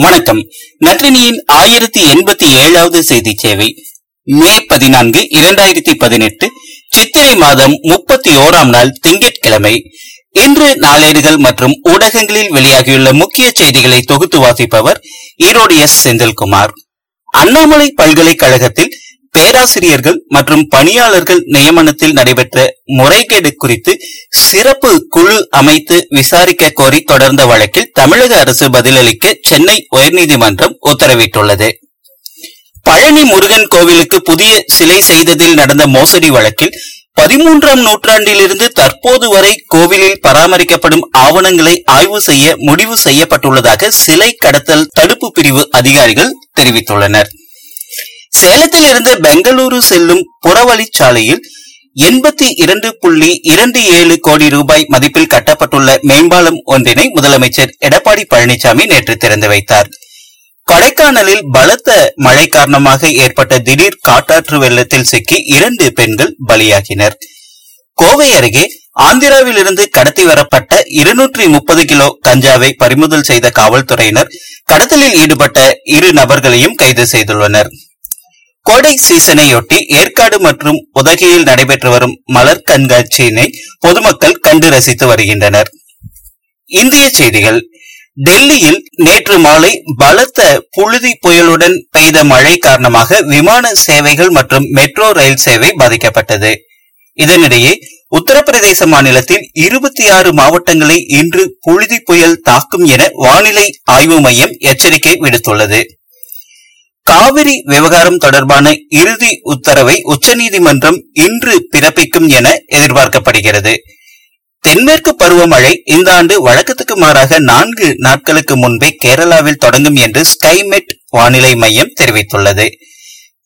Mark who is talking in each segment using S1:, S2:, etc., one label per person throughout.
S1: வணக்கம். நற்றினியின் ஆயிரத்தி எண்பத்தி ஏழாவது செய்தி சேவை மே பதினான்கு இரண்டாயிரத்தி பதினெட்டு சித்திரை மாதம் முப்பத்தி ஓராம் நாள் திங்கட்கிழமை. இன்று நாளேடுகள் மற்றும் ஊடகங்களில் வெளியாகியுள்ள முக்கிய செய்திகளை தொகுத்து வாசிப்பவர் ஈரோடு எஸ். செந்தில்குமார். அண்ணாமலை பல்கலைக்கழகத்தில் பேராசிரியர்கள் மற்றும் பணியாளர்கள் நியமனத்தில் நடைபெற்ற முறைகேடு குறித்து சிறப்பு குழு அமைத்து விசாரிக்க கோரி தொடர்ந்த வழக்கில் தமிழக அரசு பதிலளிக்க சென்னை உயர்நீதிமன்றம் உத்தரவிட்டுள்ளது. பழனி முருகன் கோவிலுக்கு புதிய சிலை செய்ததில் நடந்த மோசடி வழக்கில் பதிமூன்றாம் நூற்றாண்டிலிருந்து தற்போது வரை கோவிலில் பராமரிக்கப்படும் ஆவணங்களை ஆய்வு செய்ய முடிவு செய்யப்பட்டுள்ளதாக சிலை கடத்தல் தடுப்பு பிரிவு அதிகாரிகள் தெரிவித்துள்ளனர். சேலத்தில் இருந்து பெங்களூரு செல்லும் புறவழிச்சாலையில் எண்பத்தி இரண்டு புள்ளி இரண்டு ஏழு கோடி ரூபாய் மதிப்பில் கட்டப்பட்டுள்ள மேம்பாலம் ஒன்றினை முதலமைச்சர் எடப்பாடி பழனிசாமி நேற்று திறந்து வைத்தார். கொடைக்கானலில் பலத்த மழை காரணமாக ஏற்பட்ட திடீர் காட்டாற்று வெள்ளத்தில் சிக்கி இரண்டு பெண்கள் பலியாகினர். கோவை அருகே ஆந்திராவில் இருந்து கடத்தி வரப்பட்ட இருநூற்றி முப்பது கிலோ கஞ்சாவை பறிமுதல் செய்த காவல்துறையினர் கடத்தலில் ஈடுபட்ட இரு நபர்களையும் கைது செய்துள்ளனர். கோடை சீசனையொட்டி ஏற்காடு மற்றும் உதகையில் நடைபெற்று வரும் மலர் கண்காட்சியினை பொதுமக்கள் கண்டு ரசித்து வருகின்றனர். இந்திய செய்திகள். டெல்லியில் நேற்று மாலை பலத்த புழுதி புயலுடன் பெய்த மழை காரணமாக விமான சேவைகள் மற்றும் மெட்ரோ ரயில் சேவை பாதிக்கப்பட்டது. இதனிடையே உத்தரப்பிரதேச மாநிலத்தில் இருபத்தி ஆறு மாவட்டங்களை இன்று புழுதி புயல் தாக்கும் என வானிலை ஆய்வு மையம் எச்சரிக்கை விடுத்துள்ளது. காவிரி விவகாரம் தொடர்பான இறுதி உத்தரவை உச்சநீதிமன்றம் இன்று பிறப்பிக்கும் என எதிர்பார்க்கப்படுகிறது. தென்மேற்கு பருவமழை இந்த ஆண்டு வழக்கத்துக்கு மாறாக நான்கு நாட்களுக்கு முன்பே கேரளாவில் தொடங்கும் என்று ஸ்கைமெட் வானிலை மையம் தெரிவித்துள்ளது.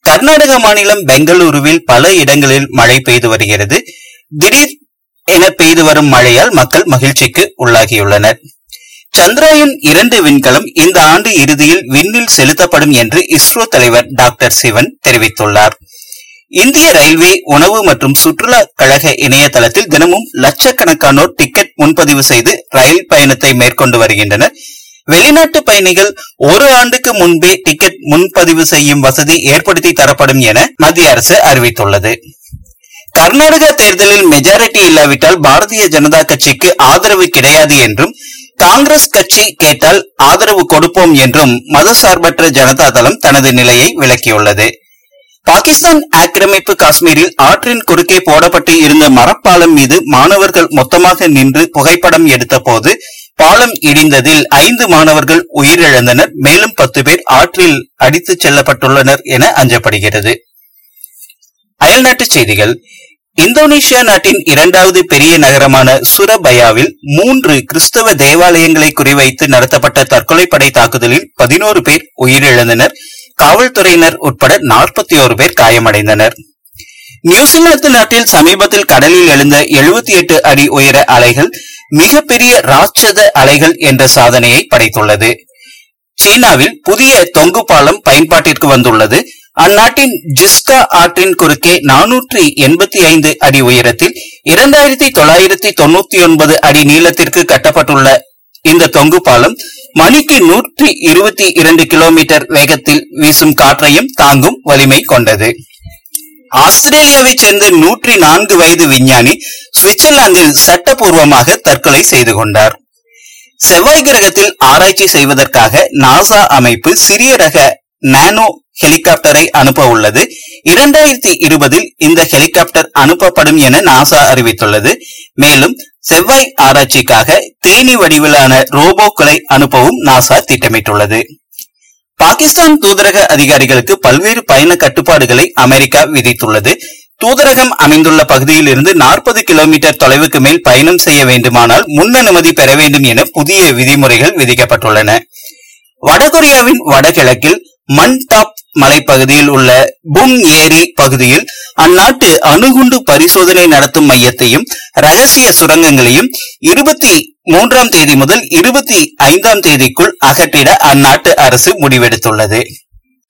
S1: கர்நாடக மாநிலம் பெங்களூருவில் பல இடங்களில் மழை பெய்து வருகிறது. திடீர் என பெய்து வரும் மழையால் மக்கள் மகிழ்ச்சிக்கு உள்ளாகியுள்ளனர். சந்திராயன் இரண்டு விண்கலம் இந்த ஆண்டு இறுதியில் விண்ணில் செலுத்தப்படும் என்று இஸ்ரோ தலைவர் டாக்டர் சிவன் தெரிவித்துள்ளார். இந்திய ரயில்வே உணவு மற்றும் சுற்றுலா கழக இணையதளத்தில் தினமும் லட்சக்கணக்கானோர் டிக்கெட் முன்பதிவு செய்து ரயில் பயணத்தை மேற்கொண்டு வருகின்றனர். வெளிநாட்டு பயணிகள் ஒரு ஆண்டுக்கு முன்பே டிக்கெட் முன்பதிவு செய்யும் வசதி ஏற்படுத்தி தரப்படும் என மத்திய அரசு அறிவித்துள்ளது. கர்நாடக தேர்தலில் மெஜாரிட்டி இல்லாவிட்டால் பாரதிய ஜனதா கட்சிக்கு ஆதரவு கிடையாது என்றும் காங்கிரஸ் கட்சி கேட்டால் ஆதரவு கொடுப்போம் என்றும் மதசார்பற்ற ஜனதா தளம் தனது நிலையை விளக்கியுள்ளது. பாகிஸ்தான் ஆக்கிரமிப்பு காஷ்மீரில் ஆற்றின் குறுக்கே போடப்பட்டு இருந்த மரப்பாலம் மீது மாணவர்கள் மொத்தமாக நின்று புகைப்படம் எடுத்த போது பாலம் இடிந்ததில் ஐந்து மாணவர்கள் உயிரிழந்தனர். மேலும் பத்து பேர் ஆற்றில் அடித்துச் செல்லப்பட்டுள்ளனர் என அஞ்சப்படுகிறது. அயல்நாட்டுச் செய்திகள். இந்தோனேஷியா நாட்டின் இரண்டாவது பெரிய நகரமான சுரபயாவில் மூன்று கிறிஸ்தவ தேவாலயங்களை குறிவைத்து நடத்தப்பட்ட தற்கொலைப்படை தாக்குதலில் பதினோரு பேர் உயிரிழந்தனர். காவல்துறையினர் உட்பட நாற்பத்தி ஓரு பேர் காயமடைந்தனர். நியூசிலாந்து நாட்டில் சமீபத்தில் கடலில் எழுந்த எழுபத்தி எட்டு அடி உயர அலைகள் மிகப்பெரிய ராட்சத அலைகள் என்ற சாதனையை படைத்துள்ளது. சீனாவில் புதிய தொங்கு பாலம் பயன்பாட்டிற்கு வந்துள்ளது. அந்நாட்டின் ஜிஸ்கா ஆற்றின் குறுக்கே நானூற்றி எண்பத்தி ஐந்து அடி உயரத்தில் இரண்டாயிரத்தி தொள்ளாயிரத்தி தொண்ணூத்தி ஒன்பது அடி நீளத்திற்கு கட்டப்பட்டுள்ள இந்த தொங்கு பாலம் மணிக்கு நூற்றி இருபத்தி இரண்டு கிலோமீட்டர் வேகத்தில் வீசும் காற்றையும் தாங்கும் வலிமை கொண்டது. ஆஸ்திரேலியாவைச் சேர்ந்த நூற்றி நான்கு வயது விஞ்ஞானி சுவிட்சர்லாந்தில் சட்டப்பூர்வமாக தற்கொலை செய்து கொண்டார். செவ்வாய் கிரகத்தில் ஆராய்ச்சி செய்வதற்காக நாசா அமைப்பு சிறிய ரக நானோ ஹெலிகாப்டரை அனுப்ப உள்ளது. இரண்டாயிரத்தி இருபதில் இந்த ஹெலிகாப்டர் அனுப்பப்படும் என நாசா அறிவித்துள்ளது. மேலும் செவ்வாய் ஆராய்ச்சிக்காக தேனி வடிவிலான ரோபோக்களை அனுப்பவும் நாசா திட்டமிட்டுள்ளது. பாகிஸ்தான் தூதரக அதிகாரிகளுக்கு பல்வேறு பயண கட்டுப்பாடுகளை அமெரிக்கா விதித்துள்ளது. தூதரகம் அமைந்துள்ள பகுதியில் இருந்து நாற்பது கிலோமீட்டர் தொலைவுக்கு மேல் பயணம் செய்ய வேண்டுமானால் முன் அனுமதி பெற வேண்டும் என புதிய விதிமுறைகள் விதிக்கப்பட்டுள்ளன. வடகொரியாவின் வடகிழக்கில் மன்டாப் மலைப்பகுதியில் உள்ள புங் ஏரி பகுதியில் அந்நாட்டு அணுகுண்டு பரிசோதனை நடத்தும் மையத்தையும் ரகசிய சுரங்கங்களையும் இருபத்தி மூன்றாம் தேதி முதல் இருபத்தி ஐந்தாம் தேதிக்குள் அகற்றிட அந்நாட்டு அரசு முடிவெடுத்துள்ளது.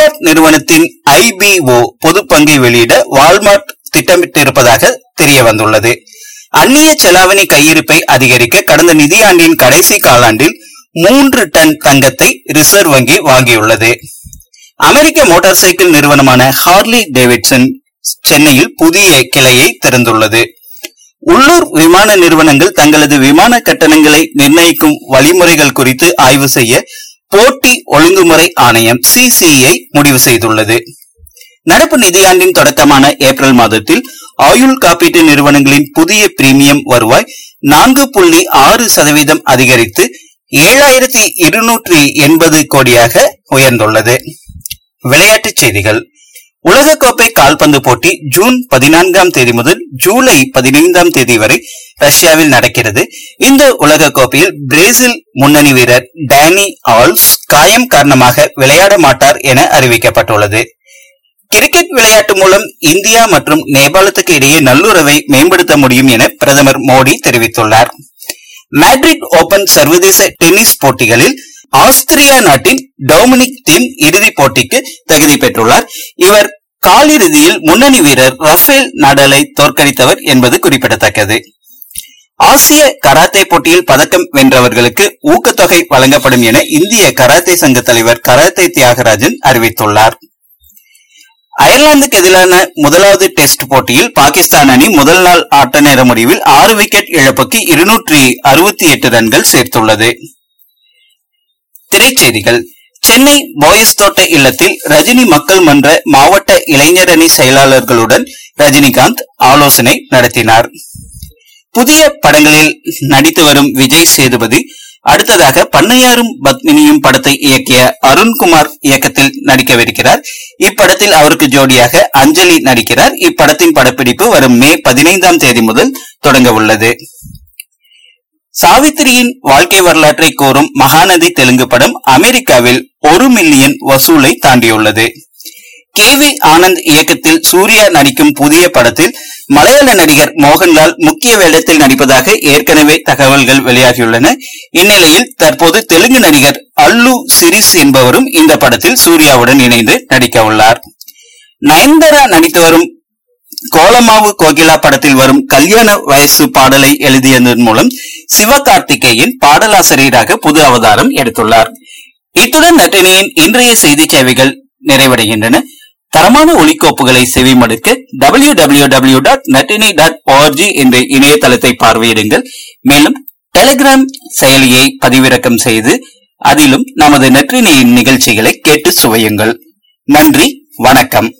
S1: வால்மார்ட் நிறுவனத்தின் ஐபிஓ பொது பங்கை வெளியிட வால்மார்ட் திட்டமிட்டிருப்பதாக தெரிய வந்துள்ளது அந்நிய செலாவணி கையிருப்பை அதிகரிக்க கடந்த நிதியாண்டின் கடைசி காலாண்டில் மூன்று டன் தங்கத்தை ரிசர்வ் வங்கி வாங்கியுள்ளது. அமெரிக்க மோட்டார் சைக்கிள் நிறுவனமான ஹார்லி டேவிட்சன் சென்னையில் புதிய கிளையை திறந்துள்ளது. உள்ளூர் விமான நிறுவனங்கள் தங்களது விமான கட்டணங்களை நிர்ணயிக்கும் வழிமுறைகள் குறித்து ஆய்வு செய்ய போட்டி ஒழுங்குமுறை ஆணையம் சிசிஐ முடிவு செய்துள்ளது. நடப்பு நிதியாண்டின் தொடக்கமான ஏப்ரல் மாதத்தில் ஆயுள் காப்பீட்டு நிறுவனங்களின் புதிய பிரீமியம் வருவாய் நான்கு புள்ளி ஆறு சதவீதம் அதிகரித்து ஏழாயிரத்தி இருநூற்றி எண்பது கோடியாக உயர்ந்துள்ளது. விளையாட்டுச் செய்திகள். உலகக்கோப்பை கால்பந்து போட்டி ஜூன் பதினான்காம் தேதி முதல் ஜூலை பதினைந்தாம் தேதி வரை ரஷ்யாவில் நடக்கிறது. இந்த உலகக்கோப்பையில் பிரேசில் முன்னணி வீரர் டேனி ஆல்ஸ் காயம் காரணமாக விளையாட மாட்டார் என அறிவிக்கப்பட்டுள்ளது. கிரிக்கெட் விளையாட்டு மூலம் இந்தியா மற்றும் நேபாளத்துக்கு இடையே நல்லுறவை மேம்படுத்த முடியும் என பிரதமர் மோடி தெரிவித்துள்ளார். மேட்ரிட் ஓபன் சர்வதேச டென்னிஸ் போட்டிகளில் ஆஸ்திரியா நாட்டின் டொமினிக் தீம் இறுதிப் போட்டிக்கு தகுதி பெற்றுள்ளார். இவர் காலிறுதியில் முன்னணி வீரர் ரஃபேல் நடலை தோற்கடித்தவர் என்பது குறிப்பிடத்தக்கது. ஆசிய கராத்தே போட்டியில் பதக்கம் வென்றவர்களுக்கு ஊக்கத்தொகை வழங்கப்படும் என இந்திய கராத்தே சங்க தலைவர் கராத்தே தியாகராஜன் அறிவித்துள்ளார். அயர்லாந்துக்கு எதிரான முதலாவது டெஸ்ட் போட்டியில் பாகிஸ்தான் அணி முதல் நாள் ஆட்ட நேர முடிவில் ஆறு விக்கெட் இழப்புக்கு இருநூற்றி அறுபத்தி எட்டு ரன்கள் சேர்த்துள்ளது. திரைச்செய்திகள். சென்னை போயஸ் தோட்ட இல்லத்தில் ரஜினி மக்கள் மன்ற மாவட்ட இளைஞரணி செயலாளர்களுடன் ரஜினிகாந்த் ஆலோசனை நடத்தினார். புதிய படங்களில் நடித்து வரும் விஜய் சேதுபதி அடுத்ததாக பண்ணையாரும் பத்மினியும் படத்தை இயக்கிய அருண்குமார் இயக்கத்தில் நடிக்கவிருக்கிறார். இப்படத்தில் அவருக்கு ஜோடியாக அஞ்சலி நடிக்கிறார். இப்படத்தின் படப்பிடிப்பு வரும் மே பதினைந்தாம் தேதி முதல் தொடங்க உள்ளது. சாவித்திரியின் வாழ்க்கை வரலாற்றை கோரும் மகாநதி தெலுங்கு படம் அமெரிக்காவில் ஒரு மில்லியன் வசூலை தாண்டியுள்ளது. கே வி ஆனந்த் இயக்கத்தில் சூர்யா நடிக்கும் புதிய படத்தில் மலையாள நடிகர் மோகன்லால் முக்கிய வேடத்தில் நடிப்பதாக ஏற்கனவே தகவல்கள் வெளியாகியுள்ளன. இந்நிலையில் தற்போது தெலுங்கு நடிகர் அல்லு சிரிஸ் என்பவரும் இந்த படத்தில் சூர்யாவுடன் இணைந்து நடிக்க உள்ளார். நயன்தாரா நடித்து வரும் கோலமாவு கோகிலா படத்தில் வரும் கல்யாண வயசு பாடலை எழுதியதன் மூலம் சிவகார்த்திகேயன் பாடலாசிரியராக புது அவதாரம் எடுத்துள்ளார். இத்துடன் நட்டினியின் இன்றைய செய்தி சேவைகள் நிறைவடைகின்றன. தரமான ஒலிக்கோப்புகளை செவிமடுக்க டபிள்யூ டபிள்யூ டபிள்யூ டாட் நட்டினி டாட் ஓஆர்ஜி என்ற இணையதளத்தை பார்வையிடுங்கள். மேலும் டெலிகிராம் செயலியை பதிவிறக்கம் செய்து அதிலும் நமது நற்றினியின் நிகழ்ச்சிகளை கேட்டு சுவையுங்கள். நன்றி வணக்கம்.